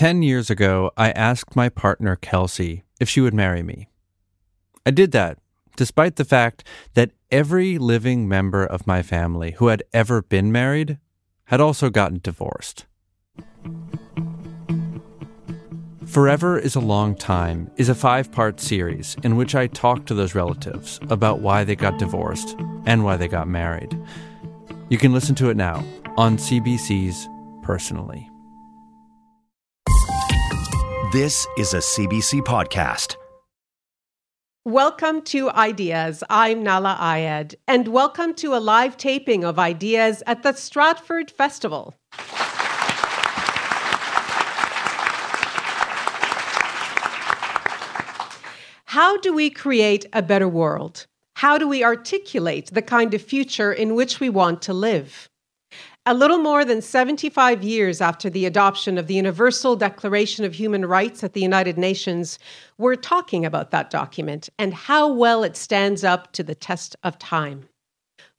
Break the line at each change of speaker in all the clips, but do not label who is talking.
10 years ago, I asked my partner, Kelsey, if she would marry me. I did that despite the fact that every living member of my family who had ever been married had also gotten divorced. Forever is a Long Time is a five part series in which I talk to those relatives about why they got divorced and why they got married. You can listen to it now on CBC's Personally.
This is a CBC podcast.
Welcome to Ideas. I'm Nahlah Ayed, and welcome to a live taping of Ideas at the Stratford Festival. How do we create a better world? How do we articulate the kind of future in which we want to live? A little more than 75 years after the adoption of the Universal Declaration of Human Rights at the United Nations, we're talking about that document and how well it stands up to the test of time.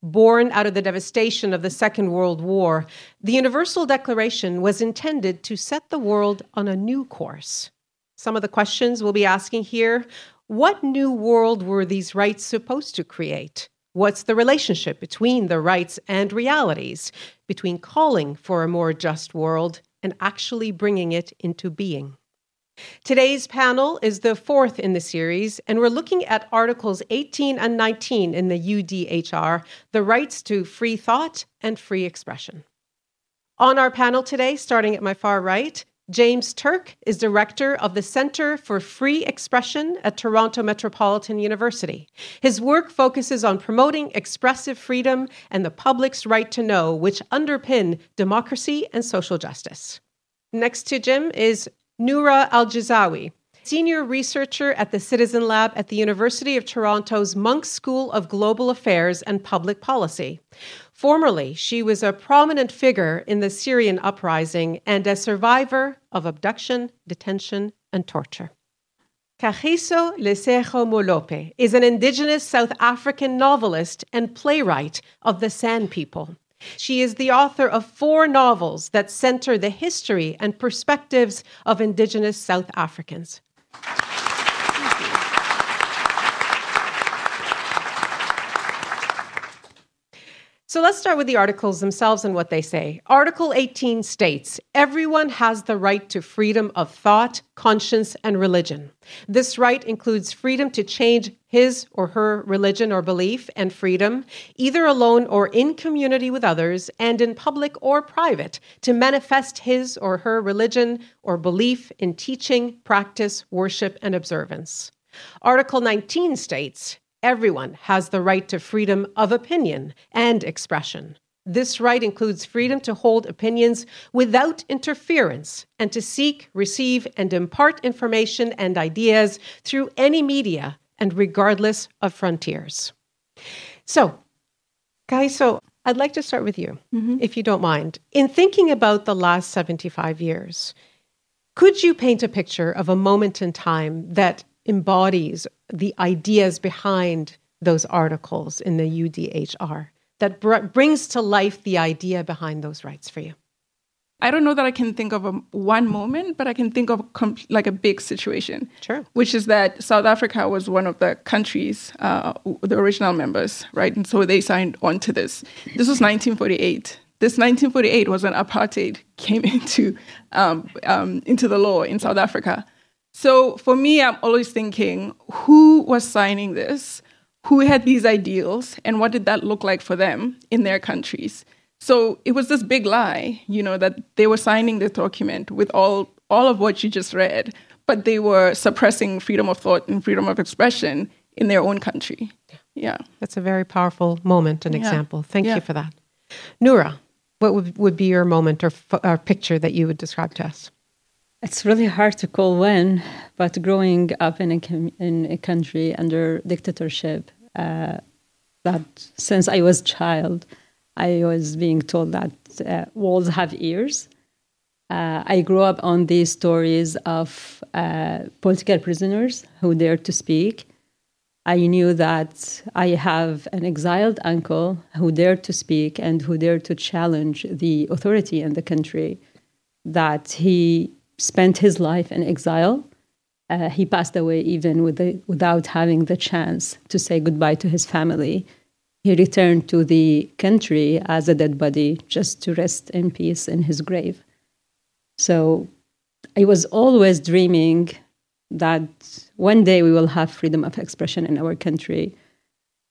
Born out of the devastation of the Second World War, the Universal Declaration was intended to set the world on a new course. Some of the questions we'll be asking here what new world were these rights supposed to create? What's the relationship between the rights and realities, between calling for a more just world and actually bringing it into being? Today's panel is the fourth in the series, and we're looking at Articles 18 and 19 in the UDHR the rights to free thought and free expression. On our panel today, starting at my far right, James Turk is director of the Center for Free Expression at Toronto Metropolitan University. His work focuses on promoting expressive freedom and the public's right to know, which underpin democracy and social justice. Next to Jim is Noura Al-Jizawi, senior researcher at the Citizen Lab at the University of Toronto's Munk School of Global Affairs and Public Policy. Formerly, she was a prominent figure in the Syrian uprising and a survivor of abduction, detention, and torture. Kagiso Lesego Molope is an indigenous South African novelist and playwright of the San people. She is the author of four novels that center the history and perspectives of indigenous South Africans. So let's start with the articles themselves and what they say. Article 18 states everyone has the right to freedom of thought, conscience, and religion. This right includes freedom to change his or her religion or belief and freedom, either alone or in community with others, and in public or private, to manifest his or her religion or belief in teaching, practice, worship, and observance. Article 19 states Everyone has the right to freedom of opinion and expression. This right includes freedom to hold opinions without interference and to seek, receive, and impart information and ideas through any media and regardless of frontiers. So, guys, so I'd like to start with you, mm-hmm. if you don't mind. In thinking about the last 75 years, could you paint a picture of a moment in time that embodies the ideas behind those articles in the UDHR that br- brings to life the idea behind those rights for you?
I don't know that I can think of a, one moment, but I can think of like a big situation.
Sure.
Which is that South Africa was one of the countries, uh, the original members, right? And so they signed on to this. This was 1948. This 1948 was when apartheid came into um, um, into the law in South Africa. So for me, I'm always thinking who was signing this? Who had these ideals? And what did that look like for them in their countries? So it was this big lie, you know, that they were signing this document with all, all of what you just read, but they were suppressing freedom of thought and freedom of expression in their own country. Yeah.
That's a very powerful moment and yeah. example. Thank yeah. you for that. Noura, what would, would be your moment or, or picture that you would describe to us?
It's really hard to call when, but growing up in a, in a country under dictatorship, uh, that since I was a child, I was being told that uh, walls have ears. Uh, I grew up on these stories of uh, political prisoners who dared to speak. I knew that I have an exiled uncle who dared to speak and who dared to challenge the authority in the country. That he spent his life in exile. Uh, he passed away even with the, without having the chance to say goodbye to his family. He returned to the country as a dead body just to rest in peace in his grave. So I was always dreaming that one day we will have freedom of expression in our country.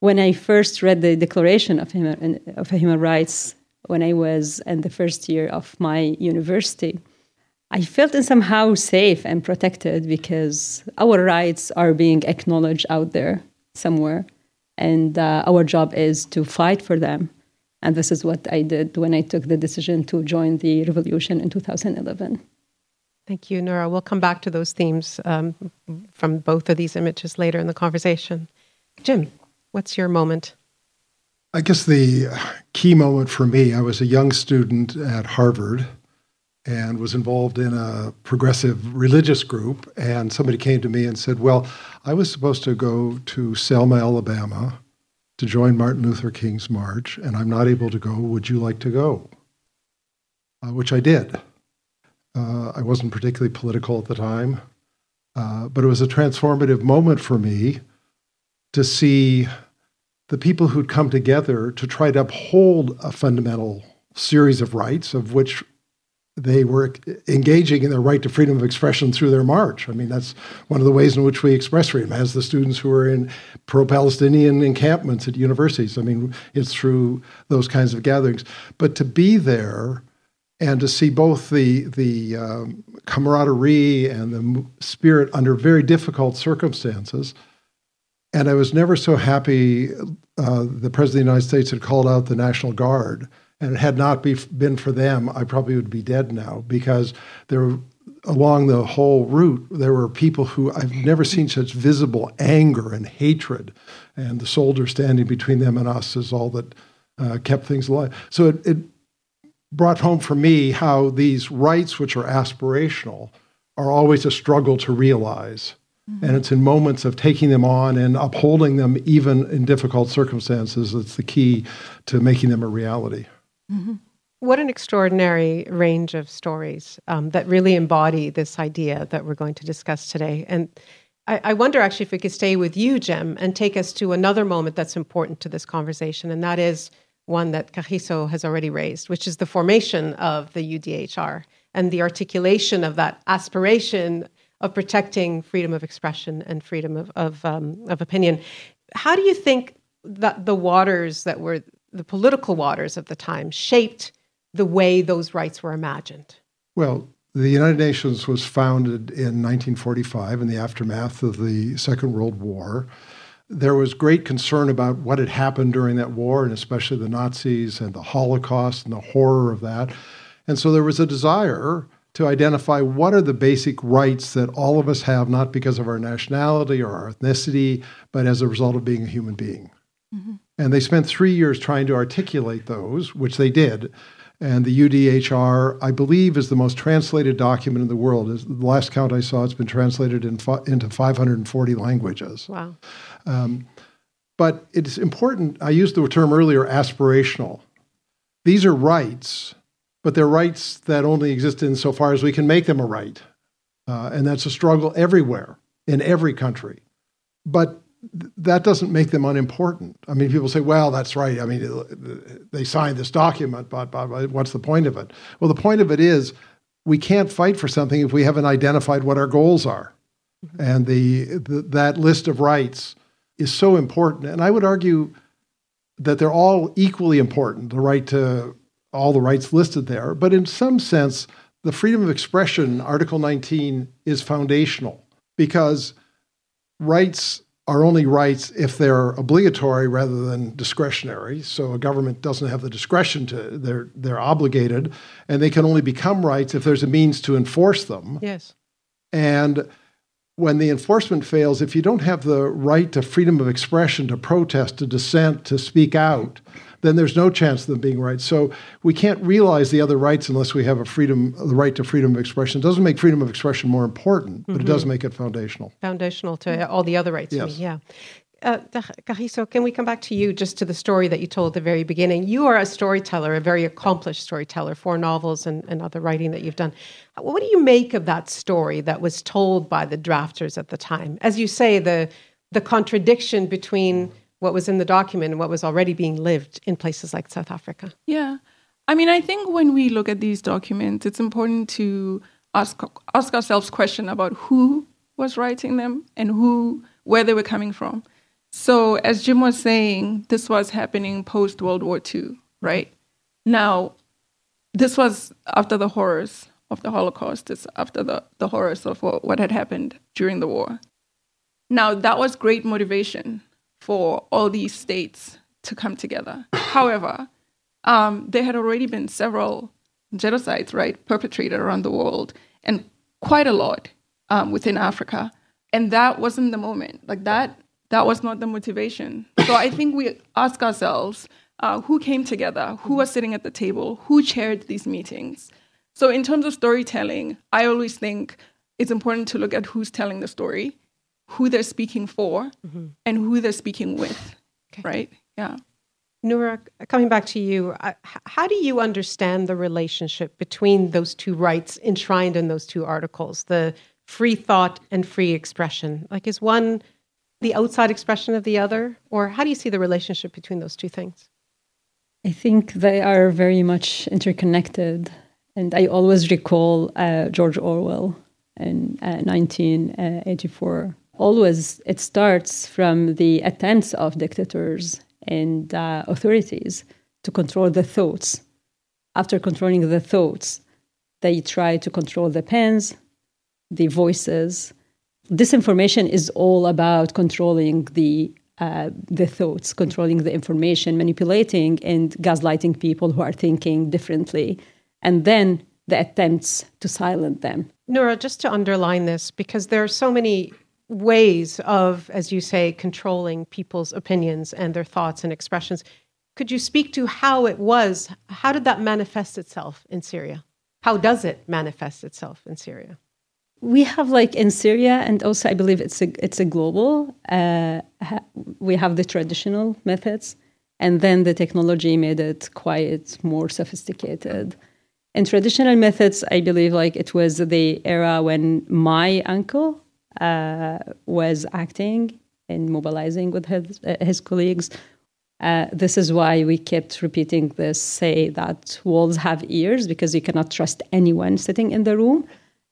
When I first read the Declaration of Human, of Human Rights when I was in the first year of my university, I felt somehow safe and protected because our rights are being acknowledged out there somewhere, and uh, our job is to fight for them. And this is what I did when I took the decision to join the revolution in 2011.
Thank you, Noura. We'll come back to those themes um, from both of these images later in the conversation. Jim, what's your moment?
I guess the key moment for me, I was a young student at Harvard and was involved in a progressive religious group. And somebody came to me and said, Well, I was supposed to go to Selma, Alabama to join Martin Luther King's march, and I'm not able to go. Would you like to go? Uh, which I did. Uh, I wasn't particularly political at the time, uh, but it was a transformative moment for me to see the people who'd come together to try to uphold a fundamental series of rights, of which they were engaging in their right to freedom of expression through their march. I mean, that's one of the ways in which we express freedom as the students who are in pro Palestinian encampments at universities. I mean, it's through those kinds of gatherings. But to be there and to see both the, the um, camaraderie and the spirit under very difficult circumstances. And I was never so happy uh, the President of the United States had called out the National Guard and it had not be, been for them, I probably would be dead now because there, along the whole route, there were people who I've never seen such visible anger and hatred, and the soldier standing between them and us is all that uh, kept things alive. So it, it brought home for me how these rights, which are aspirational, are always a struggle to realize. Mm-hmm. And it's in moments of taking them on and upholding them, even in difficult circumstances, that's the key to making them a reality.
Mm-hmm. What an extraordinary range of stories um, that really embody this idea that we're going to discuss today. And I, I, wonder actually if we could stay with you, Jim, and take us to another moment that's important to this conversation, and that is one that Kagiso has already raised, which is the formation of the UDHR and the articulation of that aspiration of protecting freedom of expression and freedom of, of, um, of opinion. How do you think that the waters that were the political waters of the time shaped the way those rights were imagined?
Well, the United Nations was founded in 1945 in the aftermath of the Second World War. There was great concern about what had happened during that war, and especially the Nazis and the Holocaust and the horror of that. And so there was a desire to identify what are the basic rights that all of us have, not because of our nationality or our ethnicity, but as a result of being a human being. Mm-hmm. And they spent three years trying to articulate those, which they did. And the UDHR, I believe, is the most translated document in the world. As the last count I saw, it's been translated in into 540 languages.
Wow. Um,
but it's important, I used the term earlier, aspirational. These are rights, but they're rights that only exist insofar as we can make them a right. Uh, and that's a struggle everywhere, in every country. But that doesn't make them unimportant. I mean, people say, well, that's right. I mean, they signed this document, but, but what's the point of it? Well, the point of it is we can't fight for something if we haven't identified what our goals are. Mm-hmm. And the, the, that list of rights is so important. And I would argue that they're all equally important the right to all the rights listed there. But in some sense, the freedom of expression, Article 19, is foundational because rights are only rights if they're obligatory rather than discretionary. So a government doesn't have the discretion to they're they're obligated and they can only become rights if there's a means to enforce them.
Yes.
And when the enforcement fails, if you don't have the right to freedom of expression, to protest, to dissent, to speak out, then there's no chance of them being right. So we can't realize the other rights unless we have a freedom, the right to freedom of expression. It doesn't make freedom of expression more important, but mm-hmm. it does mm-hmm. make it foundational.
Foundational to all the other rights.
Yes.
yeah. Uh, can we come back to you just to the story that you told at the very beginning? You are a storyteller, a very accomplished storyteller, for novels and, and other writing that you've done. What do you make of that story that was told by the drafters at the time? As you say, the the contradiction between what was in the document and what was already being lived in places like South Africa.
Yeah. I mean, I think when we look at these documents, it's important to ask ask ourselves question about who was writing them and who where they were coming from. So, as Jim was saying, this was happening post World War II, right? Now, this was after the horrors of the Holocaust, it's after the, the horrors of what, what had happened during the war. Now, that was great motivation for all these states to come together. However, um, there had already been several genocides, right, perpetrated around the world, and quite a lot um, within Africa. And that wasn't the moment. Like that, that was not the motivation. So I think we ask ourselves, uh, who came together? Who was sitting at the table? Who chaired these meetings? So in terms of storytelling, I always think it's important to look at who's telling the story, who they're speaking for, mm-hmm. and who they're speaking with. Okay. Right? Yeah.
Noura, coming back to you, uh, how do you understand the relationship between those two rights enshrined in those two articles, the free thought and free expression? Like, is one the outside expression of the other? Or how do you see the relationship between those two things?
I think they are very much interconnected. And I always recall uh, George Orwell in uh, 1984. Always, it starts from the attempts of dictators and uh, authorities to control the thoughts. After controlling the thoughts, they try to control the pens, the voices. Disinformation is all about controlling the uh, the thoughts, controlling the information, manipulating and gaslighting people who are thinking differently, and then the attempts to silence them.
Noura, just to underline this, because there are so many ways of, as you say, controlling people's opinions and their thoughts and expressions. Could you speak to how it was? How did that manifest itself in Syria? How does it manifest itself in Syria?
We have like in Syria, and also I believe it's a it's a global. Uh, ha- we have the traditional methods, and then the technology made it quite more sophisticated. In traditional methods, I believe like it was the era when my uncle uh, was acting and mobilizing with his, uh, his colleagues. Uh, this is why we kept repeating this say that walls have ears because you cannot trust anyone sitting in the room,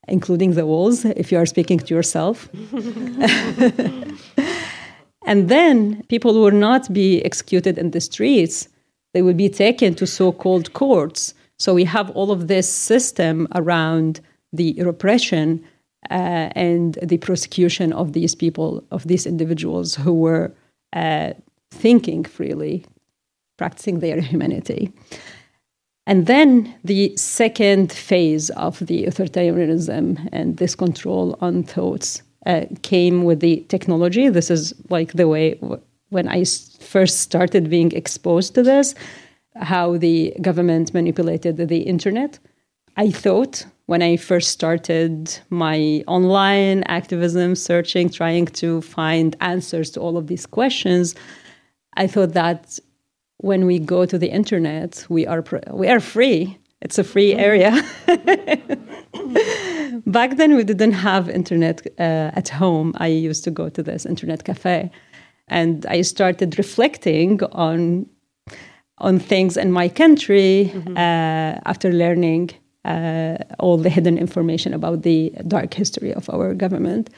including the walls, if you are speaking to yourself. and then people will not be executed in the streets, they will be taken to so called courts. So we have all of this system around the repression uh, and the prosecution of these people, of these individuals who were uh, thinking freely, practicing their humanity. And then the second phase of the authoritarianism and this control on thoughts uh, came with the technology. This is like the way when I first started being exposed to this, how the government manipulated the internet. I thought when I first started my online activism, searching, trying to find answers to all of these questions, I thought that when we go to the internet, we are we are free. It's a free area. Back then, we didn't have internet uh, at home. I used to go to this internet cafe, and I started reflecting on on things in my country mm-hmm. uh, after learning uh, all the hidden information about the dark history of our government.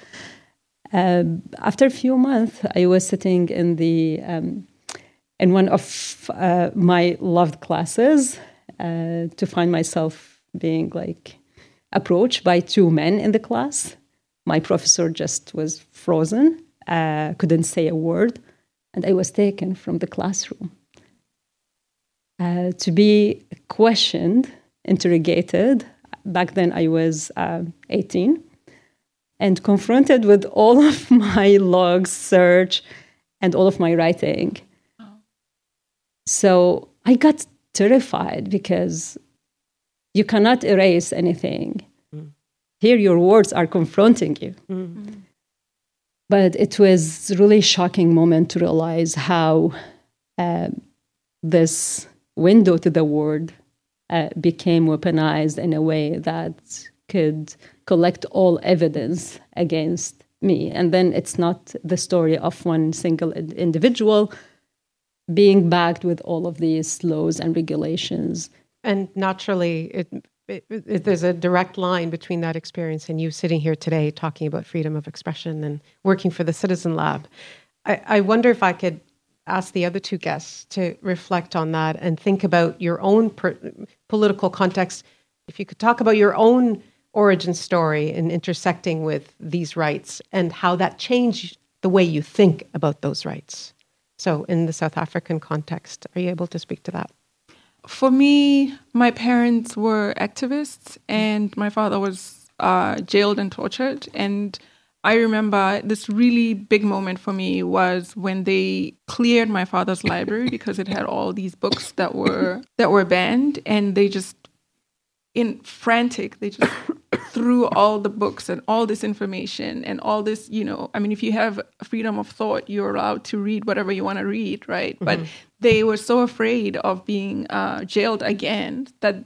Uh, after a few months, I was sitting in the um, in one of uh, my loved classes uh, to find myself being like approached by two men in the class. My professor just was frozen, uh, couldn't say a word, and I was taken from the classroom uh, to be questioned interrogated. Back then, I was uh, 18 and confronted with all of my logs, search, and all of my writing. So I got terrified because you cannot erase anything. Mm. Here, your words are confronting you. Mm. but it was really shocking moment to realize how uh, this window to the world uh, became weaponized in a way that could collect all evidence against me. And then it's not the story of one single individual being backed with all of these laws and regulations.
And naturally, it, it, it, there's a direct line between that experience and you sitting here today talking about freedom of expression and working for the Citizen Lab. I, I wonder if I could ask the other two guests to reflect on that and think about your own political context. If you could talk about your own origin story and intersecting with these rights and how that changed the way you think about those rights. So, in the South African context, are you able to speak to that?
For me, my parents were activists, and my father was uh, jailed and tortured. And I remember this really big moment for me was when they cleared my father's library because it had all these books that were that were banned, and they just in frantic they just through all the books and all this information and all this you know i mean if you have freedom of thought you're allowed to read whatever you want to read right mm-hmm. but they were so afraid of being uh, jailed again that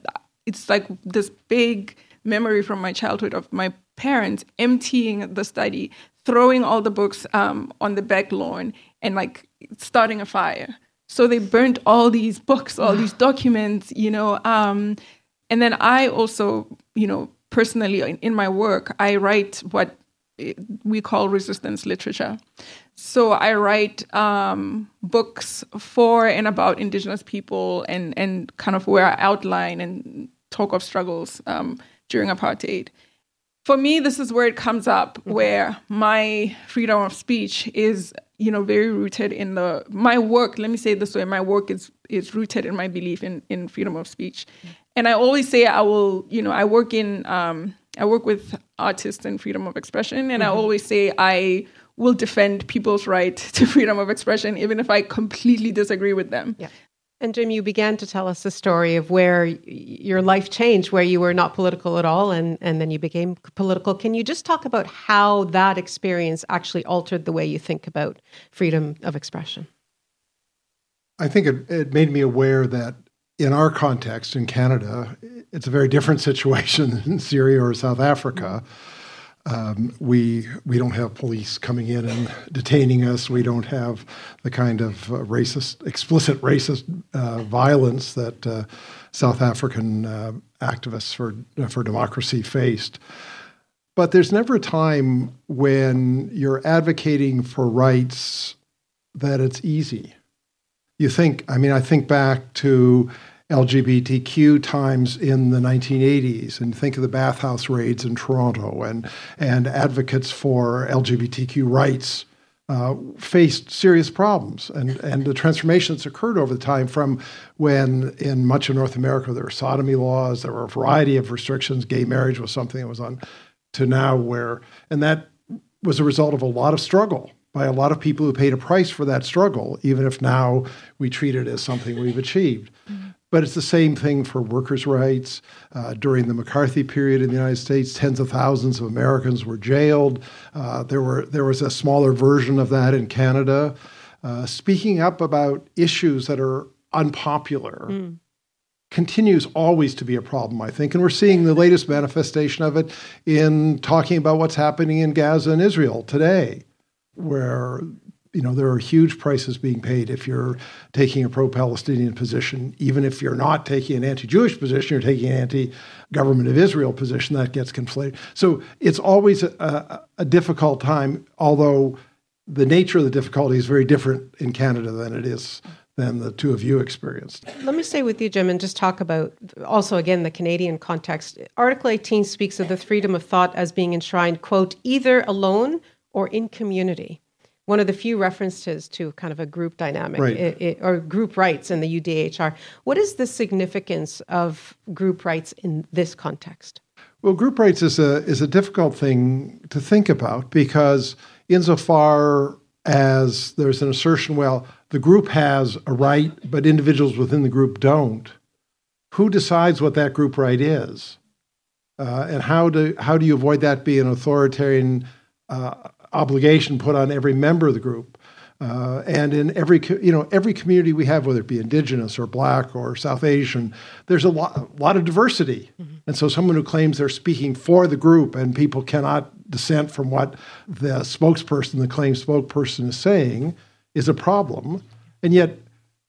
it's like this big memory from my childhood of my parents emptying the study throwing all the books um, on the back lawn and like starting a fire so they burnt all these books all these documents you know um, and then i also you know personally in my work, I write what we call resistance literature. So I write um, books for and about Indigenous people, and and kind of where I outline and talk of struggles um, during apartheid. For me, this is where it comes up, mm-hmm. where my freedom of speech is, you know, very rooted in the my work. Let me say this way: my work is is rooted in my belief in in freedom of speech, mm-hmm and I always say I will, you know, I work in, um, I work with artists and freedom of expression, and mm-hmm. I always say I will defend people's right to freedom of expression, even if I completely disagree with them.
Yeah. And Jim, you began to tell us the story of where your life changed, where you were not political at all, and, and then you became political. Can you just talk about how that experience actually altered the way you think about freedom of expression?
I think it, it made me aware that in our context in Canada, it's a very different situation than in Syria or South Africa. Um, we we don't have police coming in and detaining us. We don't have the kind of uh, racist, explicit racist uh, violence that uh, South African uh, activists for for democracy faced. But there's never a time when you're advocating for rights that it's easy you think, I mean, I think back to LGBTQ times in the 1980s and think of the bathhouse raids in Toronto and, and advocates for LGBTQ rights uh, faced serious problems. And, and the transformation that's occurred over the time from when in much of North America there were sodomy laws, there were a variety of restrictions, gay marriage was something that was on, to now where, and that was a result of a lot of struggle by a lot of people who paid a price for that struggle, even if now we treat it as something we've achieved. But it's the same thing for workers' rights. Uh, during the McCarthy period in the United States, tens of thousands of Americans were jailed. Uh, there were there was a smaller version of that in Canada. Uh, speaking up about issues that are unpopular mm. continues always to be a problem, I think, and we're seeing the latest manifestation of it in talking about what's happening in Gaza and Israel today where you know there are huge prices being paid if you're taking a pro-Palestinian position, even if you're not taking an anti-Jewish position, you're taking an anti-government of Israel position. That gets conflated. So it's always a, a, a difficult time, although the nature of the difficulty is very different in Canada than it is than the two of you experienced.
Let me stay with you, Jim, and just talk about also again the Canadian context. Article 18 speaks of the freedom of thought as being enshrined, quote, either alone or in community. One of the few references to kind of a group dynamic
right.
it, it, or group rights in the UDHR. What is the significance of group rights in this context?
Well, group rights is a is a difficult thing to think about because insofar as there's an assertion, well, the group has a right, but individuals within the group don't. Who decides what that group right is, uh, and how do how do you avoid that being an authoritarian uh, obligation put on every member of the group. Uh, and in every you know every community we have, whether it be indigenous or black or South Asian, there's a lot, a lot of diversity. Mm-hmm. And so, someone who claims they're speaking for the group and people cannot dissent from what the spokesperson, the claimed spokesperson, is saying, is a problem. And yet,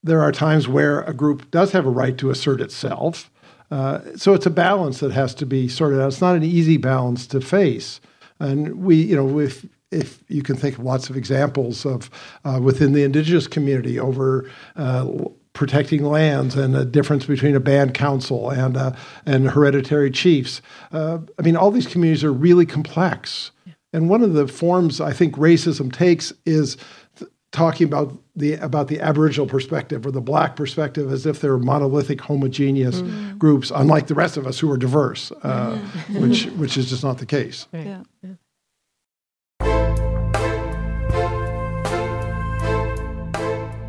there are times where a group does have a right to assert itself. Uh, so it's a balance that has to be sorted out. It's not an easy balance to face. And we, you know, if if you can think of lots of examples of uh, within the indigenous community over uh, protecting lands and the difference between a band council and uh, and hereditary chiefs. Uh, I mean, all these communities are really complex. Yeah. And one of the forms I think racism takes is th- talking about the about the Aboriginal perspective or the Black perspective as if they're monolithic, homogeneous mm-hmm. groups, unlike the rest of us who are diverse, uh, mm-hmm. which which is just not the case.
Right. Yeah. yeah.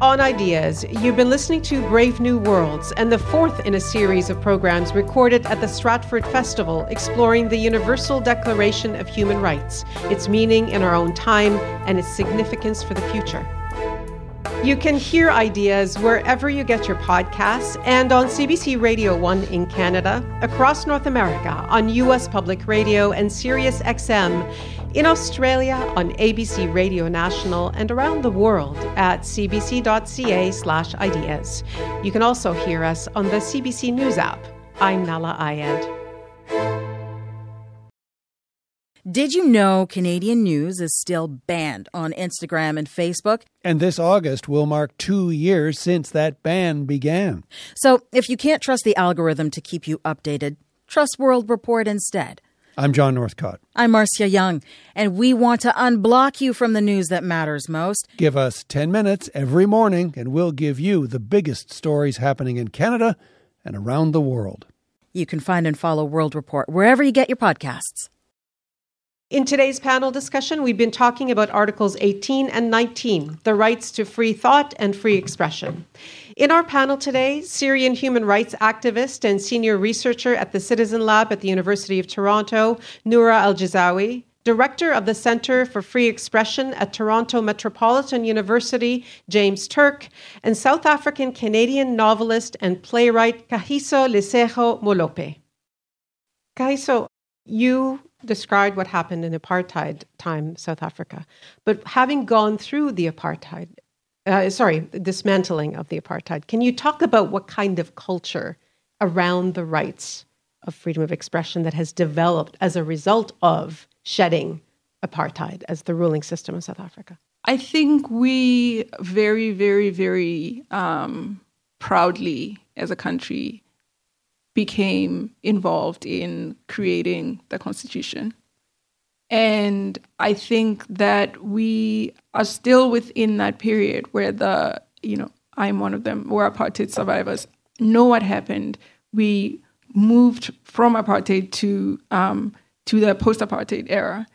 On Ideas, you've been listening to Brave New Worlds and the fourth in a series of programs recorded at the Stratford Festival exploring the Universal Declaration of Human Rights, its meaning in our own time, and its significance for the future. You can hear ideas wherever you get your podcasts and on CBC Radio 1 in Canada, across North America on US Public Radio and Sirius XM in Australia on ABC Radio National and around the world at cbc.ca/ideas. You can also hear us on the CBC News app. I'm Nahlah Ayed.
Did you know Canadian news is still banned on Instagram and Facebook?
And this August will mark two years since that ban began.
So if you can't trust the algorithm to keep you updated, trust World Report instead.
I'm John Northcott.
I'm Marcia Young, and we want to unblock you from the news that matters most.
Give us 10 minutes every morning, and we'll give you the biggest stories happening in Canada and around the world.
You can find and follow World Report wherever you get your podcasts.
In today's panel discussion, we've been talking about Articles 18 and 19, the rights to free thought and free expression. In our panel today, Syrian human rights activist and senior researcher at the Citizen Lab at the University of Toronto, Noura Al-Jizawi, Director of the Center for Free Expression at Toronto Metropolitan University, James Turk, and South African Canadian novelist and playwright Kagiso Lesego Molope. Kagiso, you described what happened in apartheid time South Africa, but having gone through the apartheid, uh, sorry, dismantling of the apartheid, can you talk about what kind of culture around the rights of freedom of expression that has developed as a result of shedding apartheid as the ruling system of South Africa?
I think we very, very, very um, proudly as a country became involved in creating the Constitution. And I think that we are still within that period where the, you know, I'm one of them, we're apartheid survivors, know what happened. We moved from apartheid to um, to the post-apartheid era.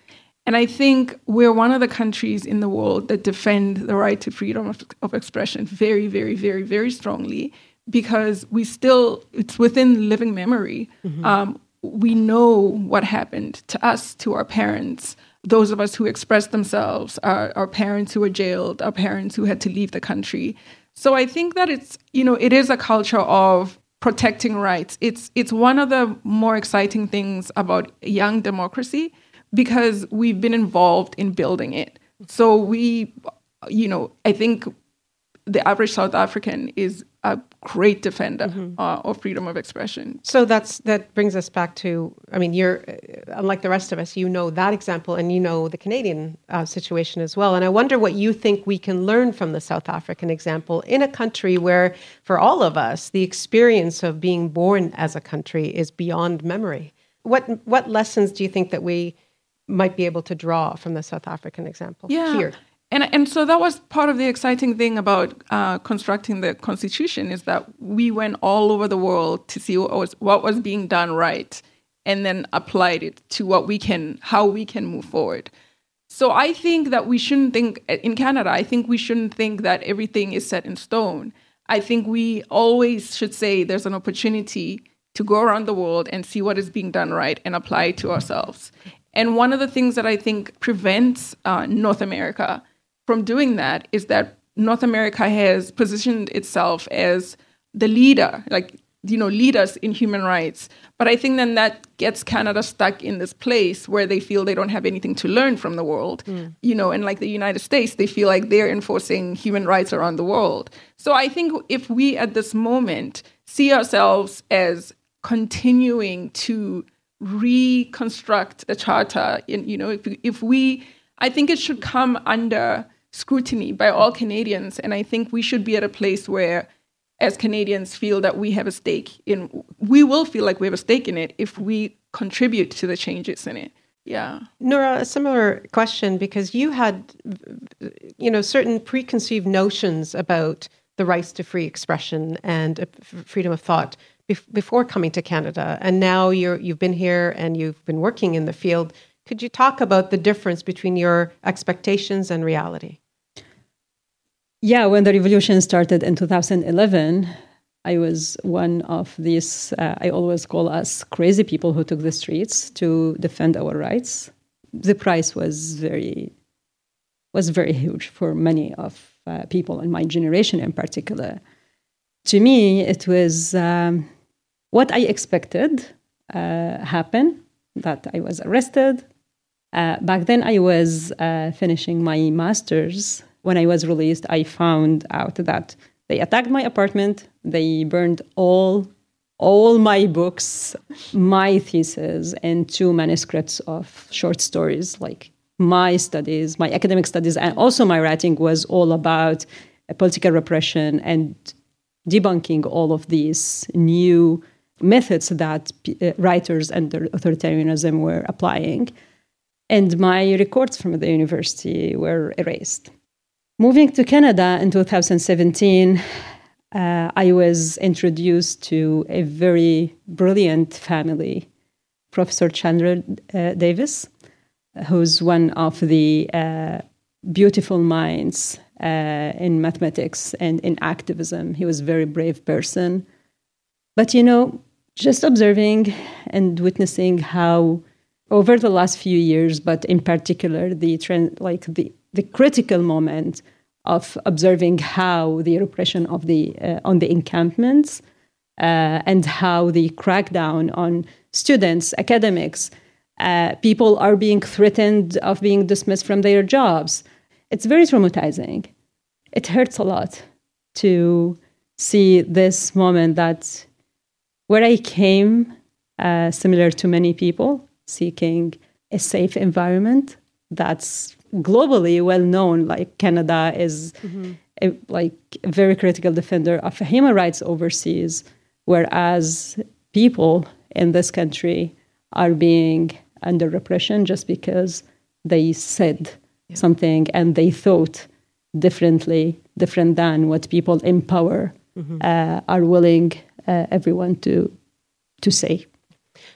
And I think we're one of the countries in the world that defend the right to freedom of, of expression very, very, very, very strongly because we still it's within living memory. Mm-hmm. Um, we know what happened to us, to our parents, those of us who expressed themselves, our, our parents who were jailed, our parents who had to leave the country. So I think that it's you know it is a culture of protecting rights. It's it's one of the more exciting things about young democracy because we've been involved in building it. So we you know, I think the average South African is a great defender mm-hmm. uh, of freedom of expression.
So that's that brings us back to. I mean, you're uh, unlike the rest of us. You know that example, and you know the Canadian uh, situation as well. And I wonder what you think we can learn from the South African example in a country where, for all of us, the experience of being born as a country is beyond memory. What what lessons do you think that we might be able to draw from the South African example
yeah.
here?
And and so that was part of the exciting thing about uh, constructing the constitution is that we went all over the world to see what was what was being done right and then applied it to what we can how we can move forward. So i think that we shouldn't think in canada i think we shouldn't think that everything is set in stone. I think we always should say there's an opportunity to go around the world and see what is being done right and apply it to ourselves. And one of the things that I think prevents uh, North America from doing that is that North America has positioned itself as the leader, like you know, leaders in human rights. But I think then that gets Canada stuck in this place where they feel they don't have anything to learn from the world. Mm. You know, and like the United States, they feel like they're enforcing human rights around the world. So I think if we at this moment see ourselves as continuing to reconstruct the charter, in, you know, if, if we, I think it should come under scrutiny by all Canadians. And I think we should be at a place where as Canadians feel that we have a stake in, we will feel like we have a stake in it if we contribute to the changes in it. Yeah.
Noura, a similar question because you had, you know, certain preconceived notions about the rights to free expression and uh, freedom of thought before coming to Canada, and now you're you've been here and you've been working in the field. Could you talk about the difference between your expectations and reality?
Yeah, when the revolution started in 2011, I was one of these, uh, I always call us crazy people who took the streets to defend our rights. The price was very, was very huge for many of uh, people in my generation in particular. To me, it was um, what I expected uh, happen, that I was arrested. Uh, back then, I was uh, finishing my master's when I was released, I found out that they attacked my apartment. They burned all all my books, my thesis, and two manuscripts of short stories. Like my studies, my academic studies, and also my writing was all about political repression and debunking all of these new methods that uh, writers under authoritarianism were applying. And my records from the university were erased. Moving to Canada in 2017, uh, I was introduced to a very brilliant family, Professor Chandler uh, Davis, who's one of the uh, beautiful minds uh, in mathematics and in activism. He was a very brave person. But, you know, just observing and witnessing how over the last few years, but in particular, the trend, like the the critical moment of observing how the repression of the uh, on the encampments uh, and how the crackdown on students, academics, uh, people are being threatened of being dismissed from their jobs. It's very traumatizing. It hurts a lot to see this moment that where I came, uh, similar to many people, seeking a safe environment that's globally well known. Like Canada is mm-hmm. a, like a very critical defender of human rights overseas, whereas people in this country are being under repression just because they said yeah. something and they thought differently, different than what people in power mm-hmm. uh, are willing uh, everyone to to say.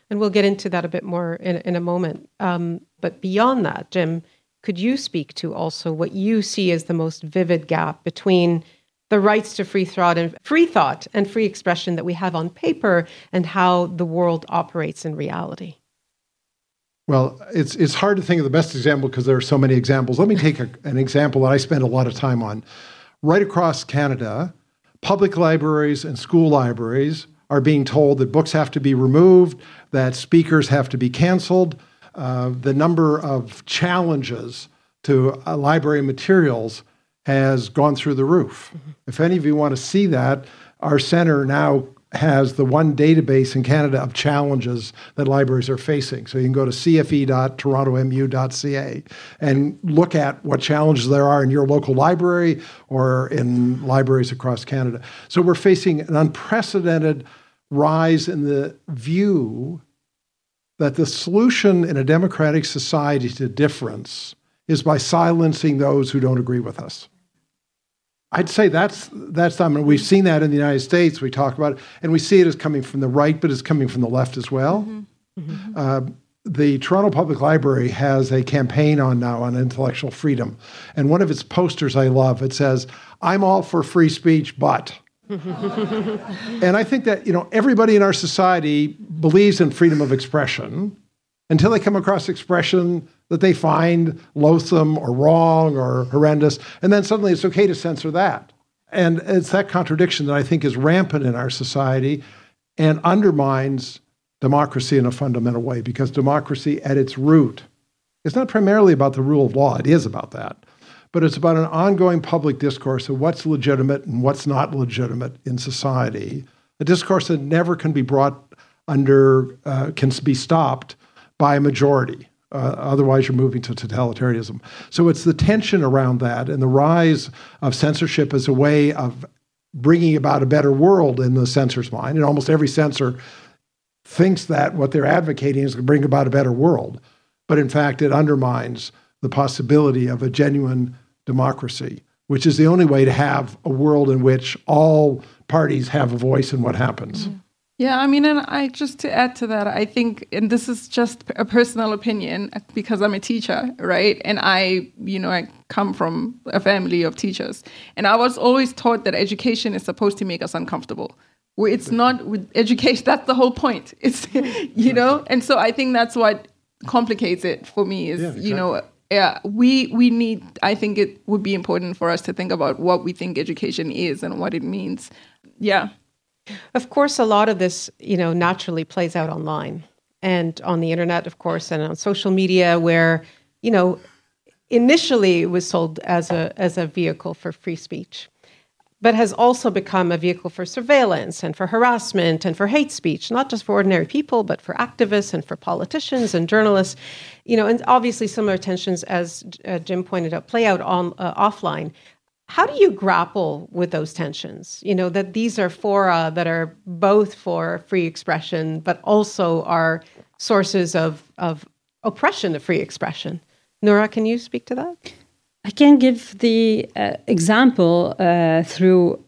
And we'll get into that a bit more in, in a moment. Um, but beyond that, Jim, could you speak to also what you see as the most vivid gap between the rights to free thought and free thought and free expression that we have on paper and how the world operates in reality?
Well, it's it's hard to think of the best example because there are so many examples. Let me take a, an example that I spend a lot of time on. Right across Canada, public libraries and school libraries are being told that books have to be removed, that speakers have to be canceled, uh, the number of challenges to uh, library materials has gone through the roof. Mm-hmm. If any of you want to see that, our center now has the one database in Canada of challenges that libraries are facing. So you can go to cfe.torontomu.ca and look at what challenges there are in your local library or in libraries across Canada. So we're facing an unprecedented rise in the view that the solution in a democratic society to difference is by silencing those who don't agree with us. I'd say that's that's I mean we've seen that in the United States. We talk about it, and we see it as coming from the right, but it's coming from the left as well. Mm-hmm. Mm-hmm. Uh, the Toronto Public Library has a campaign on now on intellectual freedom, and one of its posters I love. It says, "I'm all for free speech, but." And I think that you know everybody in our society believes in freedom of expression, until they come across expression that they find loathsome or wrong or horrendous. And then suddenly it's okay to censor that. And it's that contradiction that I think is rampant in our society and undermines democracy in a fundamental way because democracy at its root is not primarily about the rule of law, it is about that. But it's about an ongoing public discourse of what's legitimate and what's not legitimate in society. A discourse that never can be brought under, uh, can be stopped by a majority. Uh, otherwise, you're moving to totalitarianism. So it's the tension around that and the rise of censorship as a way of bringing about a better world in the censor's mind. And almost every censor thinks that what they're advocating is to bring about a better world. But in fact, it undermines the possibility of a genuine democracy, which is the only way to have a world in which all parties have a voice in what happens. Mm-hmm.
Yeah, I mean, and I just to add to that, I think, and this is just a personal opinion because I'm a teacher, right? And I, you know, I come from a family of teachers, and I was always taught that education is supposed to make us uncomfortable. Where it's not with education, that's the whole point. It's, you know, and so I think that's what complicates it for me is, yeah, exactly. you know, yeah, we we need. I think it would be important for us to think about what we think education is and what it means. Yeah.
Of course, a lot of this, you know, naturally plays out online and on the internet, of course, and on social media, where, you know, initially it was sold as a as a vehicle for free speech, but has also become a vehicle for surveillance and for harassment and for hate speech, not just for ordinary people, but for activists and for politicians and journalists. You know, and obviously similar tensions, as uh, Jim pointed out, play out on uh, offline. How do you grapple with those tensions? You know, that these are fora that are both for free expression, but also are sources of, of oppression of free expression. Noura, can you speak to that?
I can give the uh, example uh, through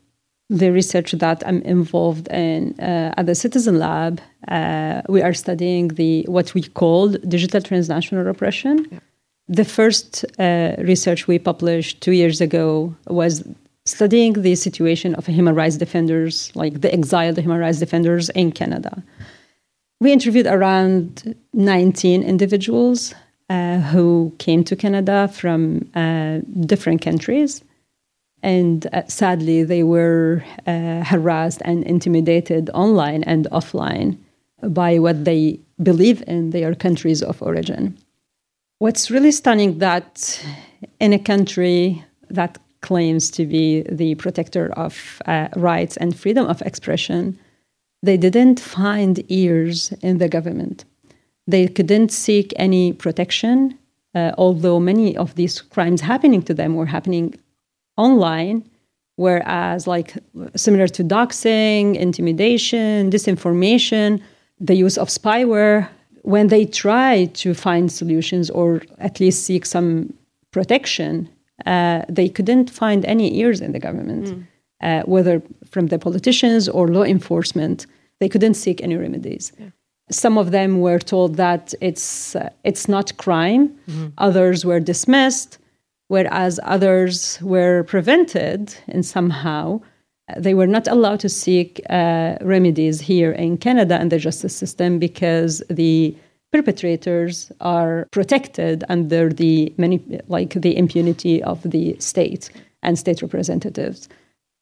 the research that I'm involved in uh, at the Citizen Lab. Uh, we are studying the what we call digital transnational repression. Yeah. The first uh, research we published two years ago was studying the situation of human rights defenders, like the exiled human rights defenders in Canada. We interviewed around 19 individuals uh, who came to Canada from uh, different countries. And uh, sadly, they were uh, harassed and intimidated online and offline by what they believe in their countries of origin. What's really stunning that in a country that claims to be the protector of uh, rights and freedom of expression, they didn't find ears in the government. They couldn't seek any protection, uh, although many of these crimes happening to them were happening online, whereas, like similar to doxing, intimidation, disinformation, the use of spyware when they try to find solutions or at least seek some protection, uh, they couldn't find any ears in the government, mm. uh, whether from the politicians or law enforcement. They couldn't seek any remedies. Yeah. Some of them were told that it's uh, it's not crime. Mm-hmm. Others were dismissed, whereas others were prevented and somehow they were not allowed to seek uh, remedies here in Canada and the justice system because the perpetrators are protected under the many like the impunity of the state and state representatives.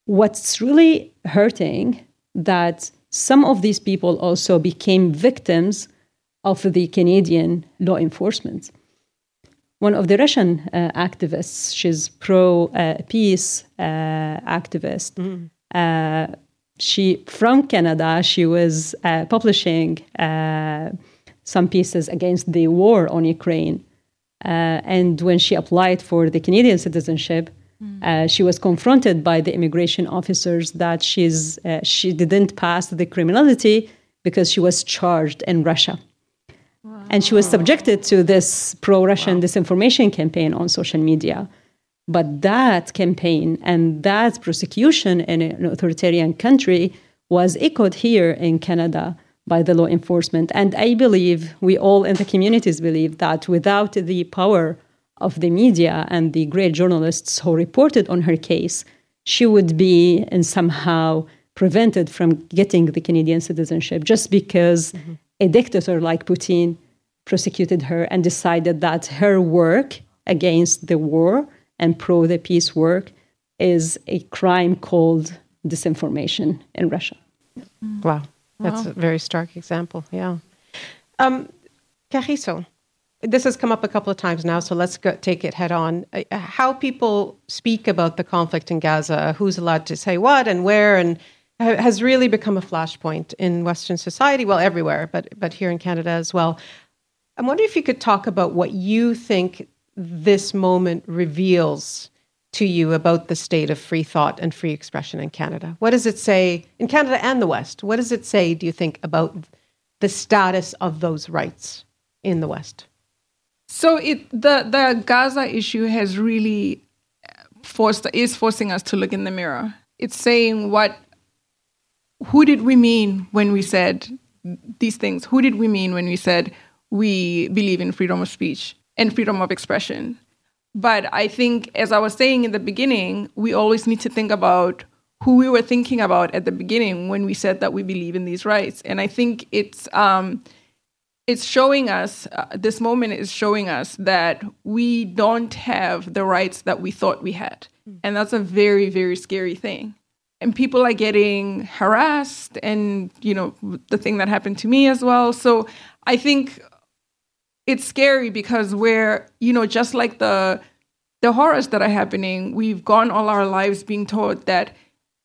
What's really hurting that some of these people also became victims of the Canadian law enforcement. One of the Russian uh, activists, she's pro uh, peace uh, activist. Mm. Uh, she from Canada. She was uh, publishing uh, some pieces against the war on Ukraine, uh, and when she applied for the Canadian citizenship, mm. she was confronted by the immigration officers that she's she didn't pass the criminality because she was charged in Russia. And she was subjected to this pro Russian wow. disinformation campaign on social media. But that campaign and that prosecution in an authoritarian country was echoed here in Canada by the law enforcement. And I believe, we all in the communities believe, that without the power of the media and the great journalists who reported on her case, she would be and somehow prevented from getting the Canadian citizenship just because mm-hmm. a dictator like Putin prosecuted her and decided that her work against the war and pro the peace work is a crime called disinformation in Russia.
Wow, that's wow. a very stark example. Yeah. Um, Kagiso, this has come up a couple of times now, so let's go, take it head on. Uh, how people speak about the conflict in Gaza, who's allowed to say what and where, and has really become a flashpoint in Western society, well, everywhere, but but here in Canada as well. I'm wondering if you could talk about what you think this moment reveals to you about the state of free thought and free expression in Canada. What does it say in Canada and the West? What does it say, do you think, about the status of those rights in the West?
So it the the Gaza issue has really forced is forcing us to look in the mirror. It's saying what who did we mean when we said these things? Who did we mean when we said we believe in freedom of speech and freedom of expression? But I think, as I was saying in the beginning, we always need to think about who we were thinking about at the beginning when we said that we believe in these rights. And I think it's um, it's showing us uh, this moment is showing us that we don't have the rights that we thought we had, and that's a very very scary thing. And people are getting harassed and you know the thing that happened to me as well. So i think it's scary because we're you know just like the the horrors that are happening we've gone all our lives being taught that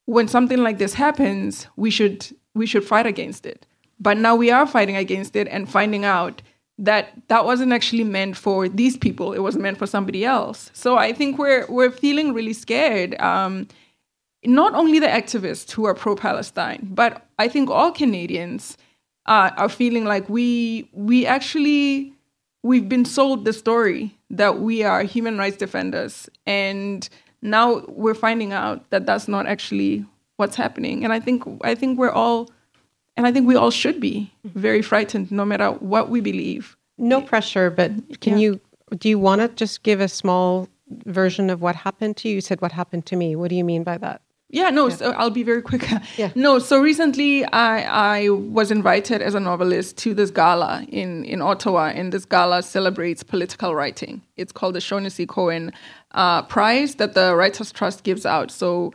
when something like this happens we should we should fight against it but now we are fighting against it and finding out that that wasn't actually meant for these people. It was meant for somebody else. So i think we're we're feeling really scared. Um, not only the activists who are pro Palestine, but I think all Canadians uh, are feeling like we we actually we've been sold the story that we are human rights defenders, and now we're finding out that that's not actually what's happening. And I think I think we're all, and I think we all should be very frightened, no matter what we believe.
No pressure, but can yeah. you do you want to just give a small version of what happened to you? You said what happened to me. What do you mean by that?
Yeah, no, yeah. So I'll be very quick. yeah. No, so recently I, I was invited as a novelist to this gala in, in Ottawa, and this gala celebrates political writing. It's called the Shaughnessy Cohen uh, Prize that the Writers Trust gives out. So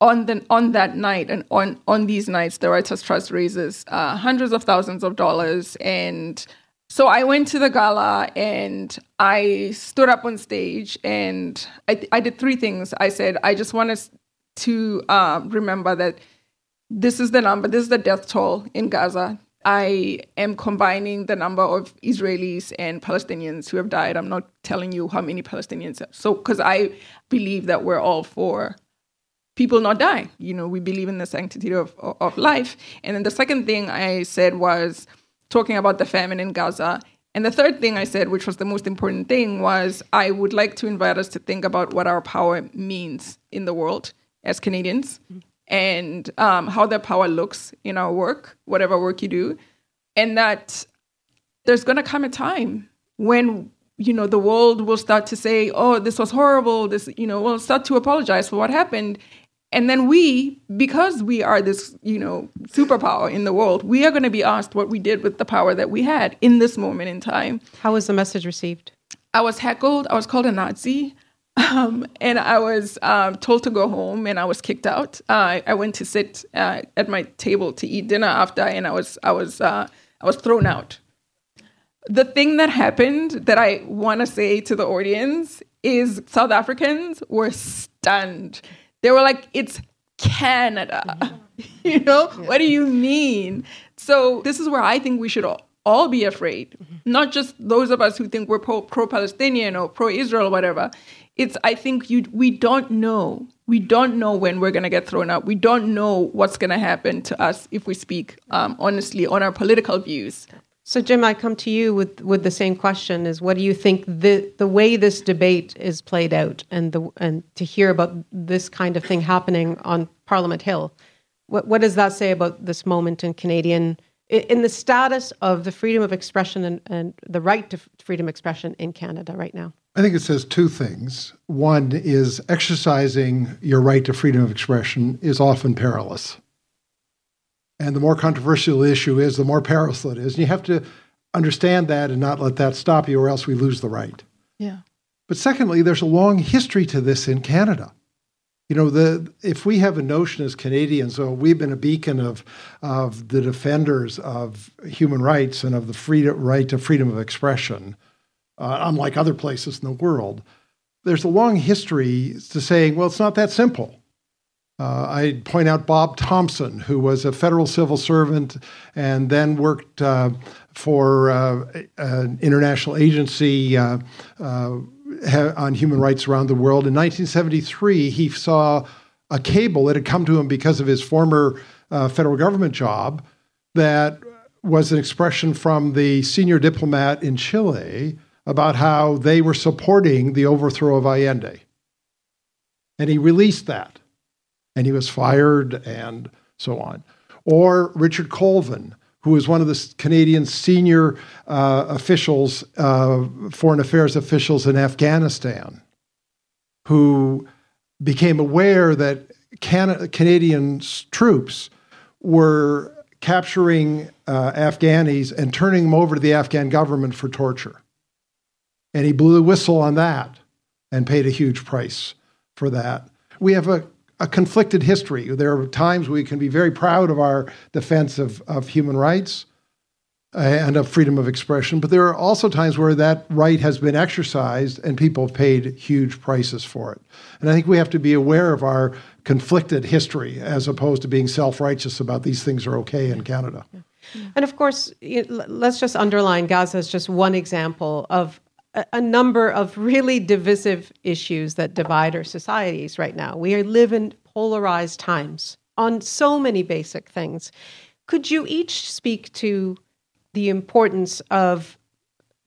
on the on that night and on on these nights, the Writers Trust raises uh, hundreds of thousands of dollars and so I went to the gala and I stood up on stage and I, I did three things. I said, I just want to to uh, remember that this is the number, this is the death toll in Gaza. I am combining the number of Israelis and Palestinians who have died. I'm not telling you how many Palestinians. Have. So, because I believe that we're all for people not die. You know, we believe in the sanctity of, of life. And then the second thing I said was talking about the famine in Gaza. And the third thing I said, which was the most important thing, was I would like to invite us to think about what our power means in the world as Canadians and um, how that power looks in our work, whatever work you do, and that there's going to come a time when you know the world will start to say, "Oh, this was horrible." This, you know, will start to apologize for what happened, and then we, because we are this, you know, superpower in the world, we are going to be asked what we did with the power that we had in this moment in time.
How was the message received?
I was heckled. I was called a Nazi. Um, and I was um, told to go home, and I was kicked out. Uh, I went to sit uh, at my table to eat dinner after, and I was I was uh, I was thrown out. The thing that happened that I want to say to the audience is South Africans were stunned. They were like, "It's Canada." you know, yeah. what do you mean? So this is where I think we should all, all be afraid, mm-hmm. not just those of us who think we're pro Palestinian or pro Israel or whatever it's i think you we don't know we don't know when we're going to get thrown out we don't know what's going to happen to us if we speak um, honestly on our political views
so jim i come to you with with the same question is what do you think the the way this debate is played out and the and to hear about this kind of thing happening on parliament hill what what does that say about this moment in canadian in the status of the freedom of expression and, and the right to freedom of expression in canada right now
I think it says two things. One is exercising your right to freedom of expression is often perilous. And the more controversial the issue is, the more perilous it is. And you have to understand that and not let that stop you, or else we lose the right.
Yeah.
But secondly, there's a long history to this in Canada. You know, the if we have a notion as Canadians, oh, we've been a beacon of of the defenders of human rights and of the freedom, right to freedom of expression, uh, unlike other places in the world. There's a long history to saying, well, it's not that simple. Uh, I point out Bob Thompson, who was a federal civil servant and then worked uh, for uh, an international agency uh, uh, on human rights around the world. In 1973, he saw a cable that had come to him because of his former uh, federal government job that was an expression from the senior diplomat in Chile about how they were supporting the overthrow of Allende. And he released that and he was fired and so on. Or Richard Colvin, who was one of the Canadian senior uh, officials, uh, foreign affairs officials in Afghanistan, who became aware that Can- Canadian troops were capturing uh, Afghanis and turning them over to the Afghan government for torture. And he blew the whistle on that and paid a huge price for that. We have a a conflicted history. There are times we can be very proud of our defense of, of human rights uh, and of freedom of expression, but there are also times where that right has been exercised and people have paid huge prices for it. And I think we have to be aware of our conflicted history as opposed to being self righteous about these things are okay in Canada.
And of course, let's just underline Gaza is just one example of a, number of really divisive issues that divide our societies right now. We live in polarized times on so many basic things. Could you each speak to the importance of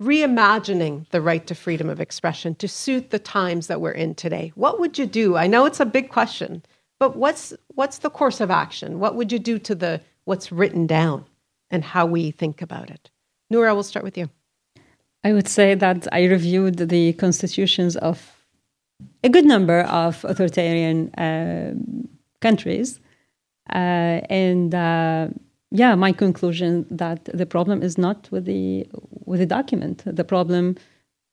reimagining the right to freedom of expression to suit the times that we're in today? What would you do? I know it's a big question, but what's what's the course of action? What would you do to the what's written down and how we think about it? Noura, we'll start with you.
I would say that I reviewed the constitutions of a good number of authoritarian uh, countries. Uh, and uh, yeah, my conclusion that the problem is not with the with the document. The problem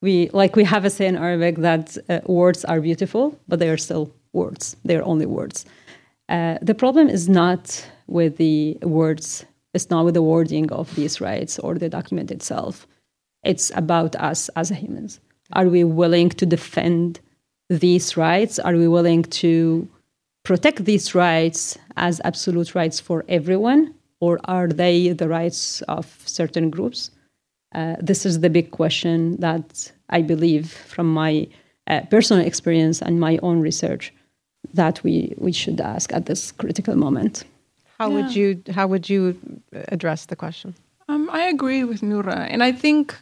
we like we have a say in Arabic that uh, words are beautiful, but they are still words. They are only words. Uh, the problem is not with the words. It's not with the wording of these rights or the document itself. It's about us as humans. Are we willing to defend these rights? Are we willing to protect these rights as absolute rights for everyone? Or are they the rights of certain groups? Uh, this is the big question that I believe, from my uh, personal experience and my own research, that we, we should ask at this critical moment.
How yeah. would you how would you address the question?
Um, I agree with Noura, and I think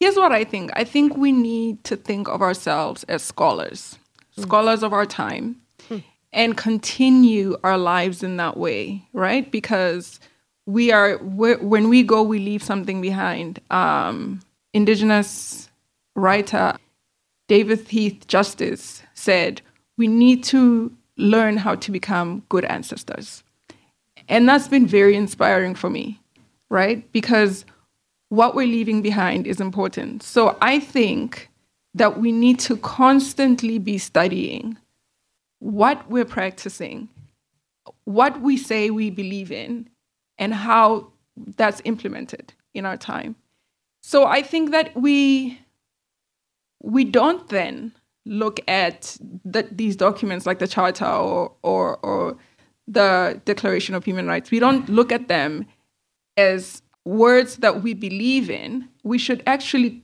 Here's what I think I think we need to think of ourselves as scholars, mm. scholars of our time, mm. and continue our lives in that way, right? Because we are, when we go, we leave something behind. Um, Indigenous writer David Heath Justice said, We need to learn how to become good ancestors. And that's been very inspiring for me, right? Because what we're leaving behind is important. So I think that we need to constantly be studying what we're practicing, what we say we believe in, and how that's implemented in our time. So I think that we we don't then look at the, these documents like the Charter or, or, or the Declaration of Human Rights. We don't look at them as words that we believe in, we should actually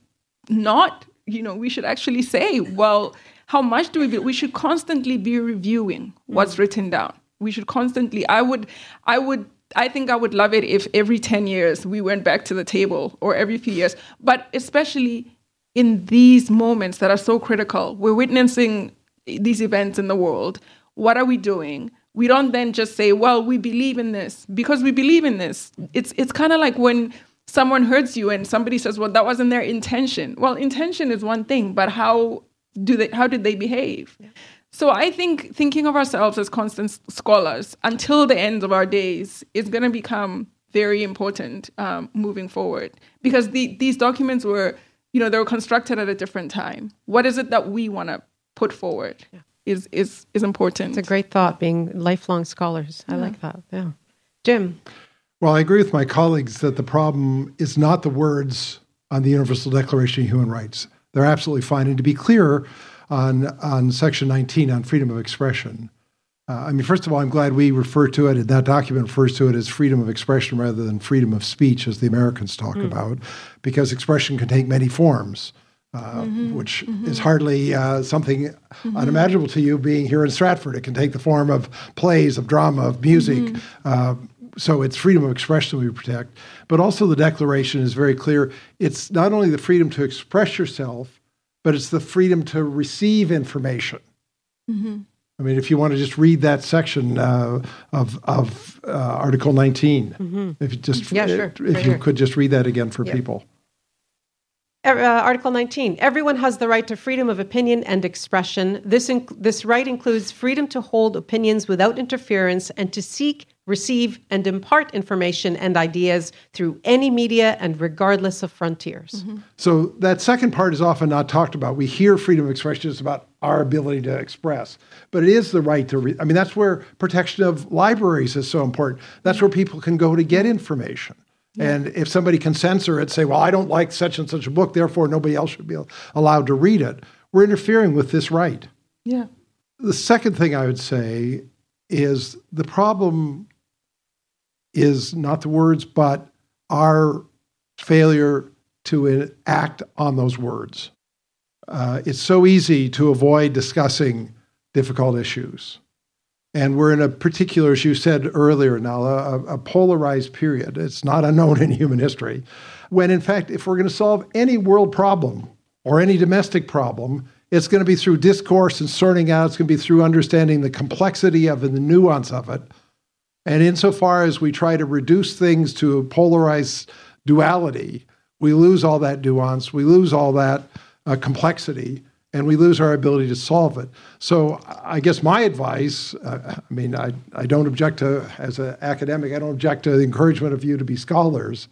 not, you know, we should actually say, well, how much do we be? We should constantly be reviewing what's mm. written down. We should constantly, I would, I would, I think I would love it if every 10 years we went back to the table or every few years, but especially in these moments that are so critical. We're witnessing these events in the world. What are we doing? We don't then just say, well, we believe in this because we believe in this. It's it's kind of like when someone hurts you and somebody says, well, that wasn't their intention. Well, intention is one thing, but how do they how did they behave? Yeah. So I think thinking of ourselves as constant scholars until the end of our days is going to become very important um, moving forward because the, these documents were, you know, they were constructed at a different time. What is it that we want to put forward yeah. Is is is important.
It's a great thought. Being lifelong scholars, I like that. Yeah, Jim.
Well, I agree with my colleagues that the problem is not the words on the Universal Declaration of Human Rights. They're absolutely fine. And to be clear on on Section 19 on freedom of expression. Uh, I mean, first of all, I'm glad we refer to it, and that document refers to it as freedom of expression rather than freedom of speech, as the Americans talk mm. about, because expression can take many forms. Uh, mm-hmm, which mm-hmm. is hardly uh, something mm-hmm. unimaginable to you being here in Stratford. It can take the form of plays, of drama, of music. Mm-hmm. Uh, so it's freedom of expression we protect. But also, the Declaration is very clear. It's not only the freedom to express yourself, but it's the freedom to receive information. Mm-hmm. I mean, if you want to just read that section uh, of of uh, Article 19, mm-hmm. if you just
yeah, sure.
if you could just read that again for yeah. people.
Uh, Article 19. Everyone has the right to freedom of opinion and expression. This, inc- this right includes freedom to hold opinions without interference and to seek, receive, and impart information and ideas through any media and regardless of frontiers. Mm-hmm.
So, that second part is often not talked about. We hear freedom of expression is about our ability to express, but it is the right to, I mean, that's where protection of libraries is so important. That's where people can go to get information. And if somebody can censor it, say, well, I don't like such and such a book, therefore nobody else should be allowed to read it, we're interfering with this right.
Yeah.
The second thing I would say is the problem is not the words, but our failure to act on those words. Uh, it's so easy to avoid discussing difficult issues. And we're in a particular, as you said earlier, now a, a, polarized period. It's not unknown in human history. When, in fact, if we're going to solve any world problem or any domestic problem, it's going to be through discourse and sorting out. It's going to be through understanding the complexity of and the nuance of it. And insofar as we try to reduce things to a polarized duality, we lose all that nuance, we lose all that uh, complexity and we lose our ability to solve it. So I guess my advice, uh, I mean, I, I don't object to, as an academic, I don't object to the encouragement of you to be scholars,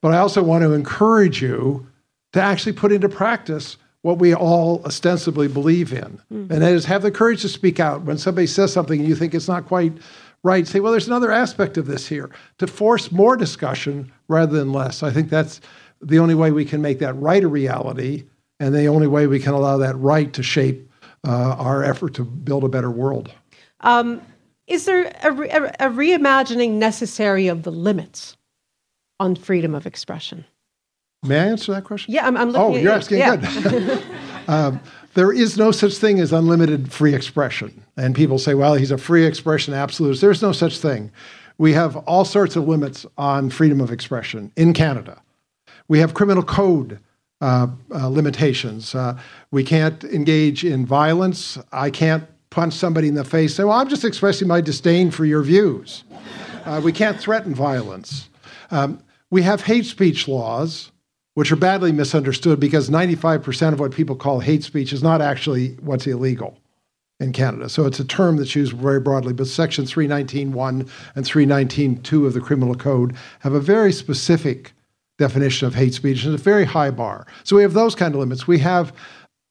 but I also want to encourage you to actually put into practice what we all ostensibly believe in. Mm-hmm. And that is have the courage to speak out. When somebody says something and you think it's not quite right, say, well, there's another aspect of this here, to force more discussion rather than less. I think that's the only way we can make that right a reality and the only way we can allow that right to shape uh, our effort to build a better world. Um,
is there a, a, a, reimagining necessary of the limits on freedom of expression?
May I answer that question?
Yeah, I'm, I'm looking.
Oh, you're asking yeah. good. um, there is no such thing as unlimited free expression, and people say, "Well, he's a free expression absolute." There's no such thing. We have all sorts of limits on freedom of expression in Canada. We have criminal code limitations. Uh, we can't engage in violence. I can't punch somebody in the face say, Well, I'm just expressing my disdain for your views. Uh, we can't threaten violence. Um, we have hate speech laws, which are badly misunderstood because 95% of what people call hate speech is not actually what's illegal in Canada. So it's a term that's used very broadly, but Section 319.1 and 319.2 of the Criminal Code have a very specific definition of hate speech is a very high bar. So we have those kind of limits. We have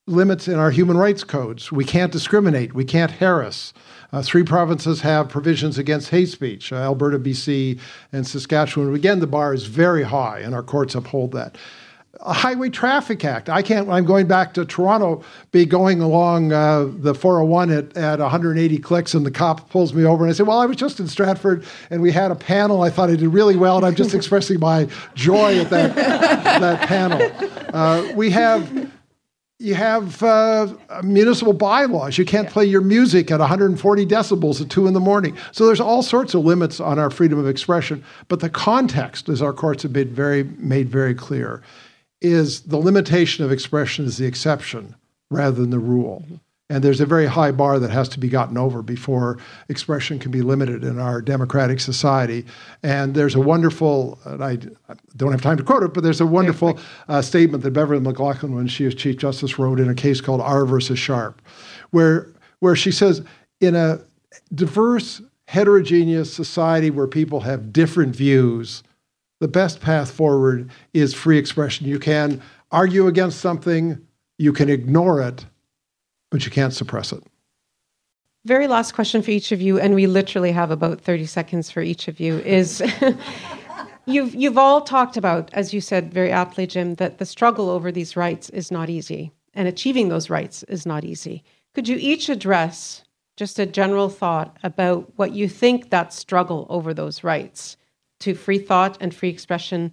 limits in our human rights codes. We can't discriminate. We can't harass. Uh, three provinces have provisions against hate speech uh, Alberta, BC, and Saskatchewan. Again, the bar is very high, and our courts uphold that a Highway Traffic Act. I can't, I'm going back to Toronto, be going along uh, the 401 at, at 180 clicks, and the cop pulls me over, and I say, Well, I was just in Stratford, and we had a panel. I thought I did really well, and I'm just expressing my joy at that, that panel. Uh, we have. You have uh, municipal bylaws. You can't play your music at 140 decibels at 2 in the morning. So there's all sorts of limits on our freedom of expression. But the context, as our courts have made very, made very clear, is the limitation of expression is the exception rather than the rule. Mm-hmm. And there's a very high bar that has to be gotten over before expression can be limited in our democratic society. And there's a wonderful, and I don't have time to quote it, but there's a wonderful uh, statement that Beverley McLachlin, when she was Chief Justice, wrote in a case called R versus Sharpe, where, where she says, in a diverse heterogeneous society where people have different views, the best path forward is free expression. You can argue against something, you can ignore it, but you can't suppress it.
Very last question for each of you, and we literally have about 30 seconds for each of you, is you've, you've all talked about, as you said very aptly, Jim, that the struggle over these rights is not easy, and achieving those rights is not easy. Could you each address just a general thought about what you think that struggle over those rights to free thought and free expression,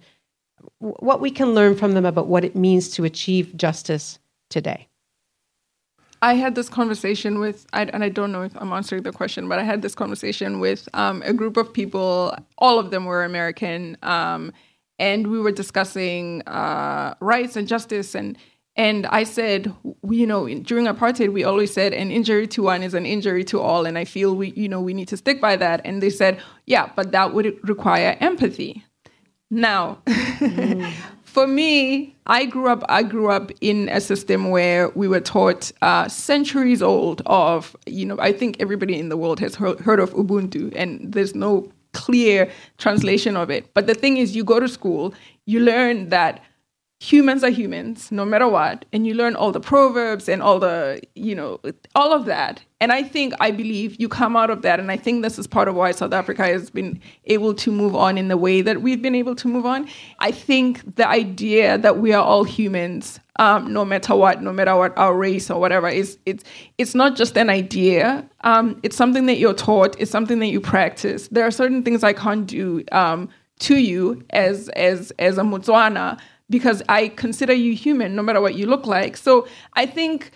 what we can learn from them about what it means to achieve justice today.
I had this conversation with, and I don't know if I'm answering the question, but I had this conversation with um, a group of people. All of them were American, um, and we were discussing uh, rights and justice and and I said, you know, during apartheid, we always said an injury to one is an injury to all. And I feel we, you know, we need to stick by that. And they said, yeah, but that would require empathy. Now, mm. for me, I grew up. I grew up in a system where we were taught uh, centuries old of, you know, I think everybody in the world has heard, heard of Ubuntu, and there's no clear translation of it. But the thing is, you go to school, you learn that humans are humans no matter what and you learn all the proverbs and all the you know all of that. And i think i believe you come out of that and i think this is part of why south africa has been able to move on in the way that we've been able to move on. I think the idea that we are all humans um, no matter what no matter what our race or whatever is it's it's not just an idea. Um, it's something that you're taught. It's something that you practice. There are certain things i can't do um, to you as as as a Motswana because I consider you human no matter what you look like. So I think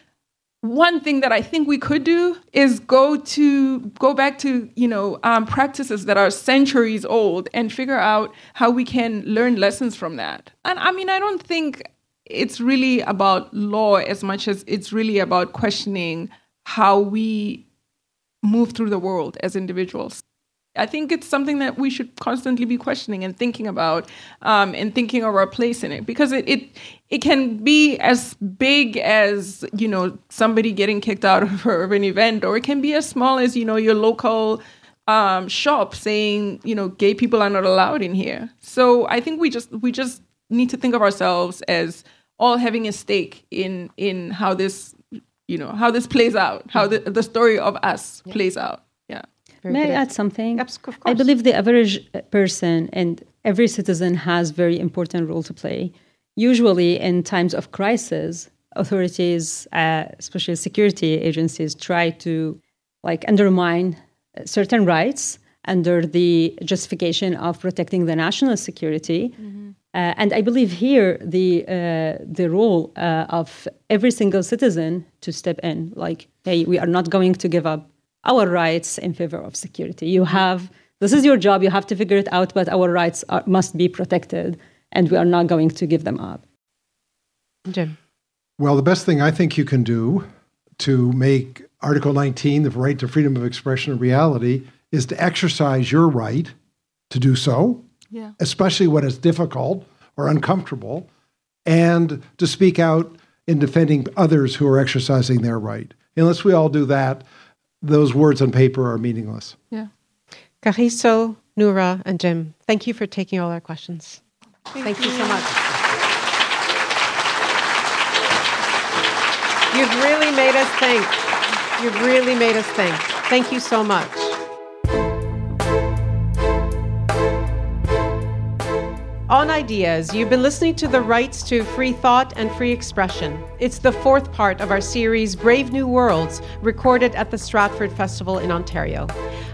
one thing that I think we could do is go to go back to you know um, practices that are centuries old and figure out how we can learn lessons from that. And I mean, I don't think it's really about law as much as it's really about questioning how we move through the world as individuals. I think it's something that we should constantly be questioning and thinking about, um, and thinking of our place in it, because it, it it can be as big as you know somebody getting kicked out of, of an event, or it can be as small as you know your local um, shop saying you know gay people are not allowed in here. So I think we just we just need to think of ourselves as all having a stake in in how this you know how this plays out, how the the story of us yeah. plays out.
May I add something? Yes, I believe the average person and every citizen has very important role to play. Usually, in times of crisis, authorities, uh, especially security agencies, try to like undermine certain rights under the justification of protecting the national security. Mm-hmm. Uh, and I believe here the uh, the role uh, of every single citizen to step in, like, hey, we are not going to give up our rights in favor of security. You have this is your job. You have to figure it out, but our rights are, must be protected, and we are not going to give them up.
Jim.
Well, the best thing I think you can do to make Article 19, the right to freedom of expression, a reality, is to exercise your right to do so,
yeah.
especially when it's difficult or uncomfortable, and to speak out in defending others who are exercising their right. Unless we all do that, those words on paper are meaningless.
Yeah.
Kagiso, Noura, and Jim, thank you for taking all our questions. Thank, thank you. you so much. You've really made us think. You've really made us think. Thank you so much. On Ideas, you've been listening to the rights to free thought and free expression. It's the fourth part of our series, Brave New Worlds, recorded at the Stratford Festival in Ontario.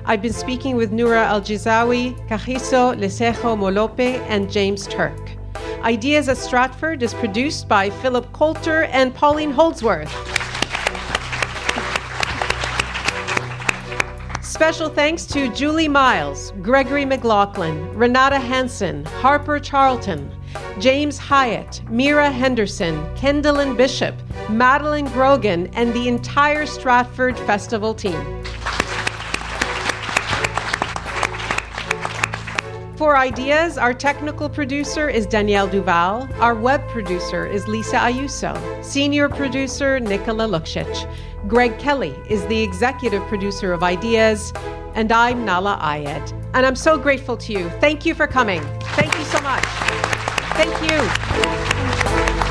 I've been speaking with Noura Al-Jizawi, Kagiso Lesego Molope, and James Turk. Ideas at Stratford is produced by Philip Coulter and Pauline Holdsworth. Special thanks to Julie Miles, Gregory McLaughlin, Renata Hanson, Harper Charlton, James Hyatt, Mira Henderson, Kendall Bishop, Madeline Grogan, and the entire Stratford Festival team. For Ideas, our technical producer is Danielle Duval. Our web producer is Lisa Ayuso. Senior producer, Nicola Luksic. Greg Kelly is the executive producer of Ideas. And I'm Nahlah Ayed. And I'm so grateful to you. Thank you for coming. Thank you so much. Thank you.